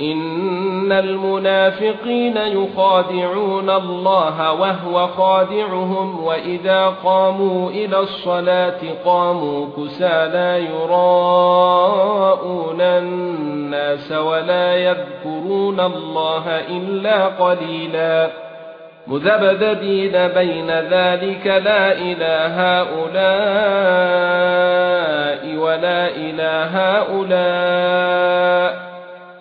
إن المنافقين يخادعون الله وهو خادعهم وإذا قاموا إلى الصلاة قاموا كسالى يراءون الناس ولا يذكرون الله إلا قليلا. مذبذبين بين ذلك لا إله هؤلاء ولا إله هؤلاء.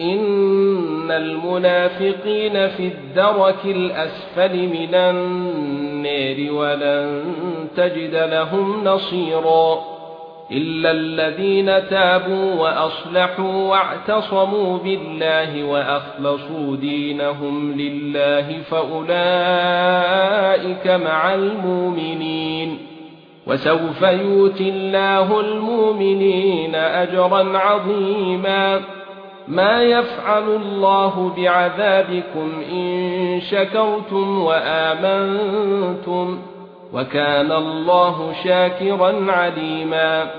ان المنافقين في الدرك الاسفل من النار ولن تجد لهم نصيرا الا الذين تابوا واصلحوا واعتصموا بالله واخلصوا دينهم لله فاولئك مع المؤمنين وسوف يؤتي الله المؤمنين اجرا عظيما ما يفعل الله بعذابكم إن شكرتم وآمنتم وكان الله شاكرا عليما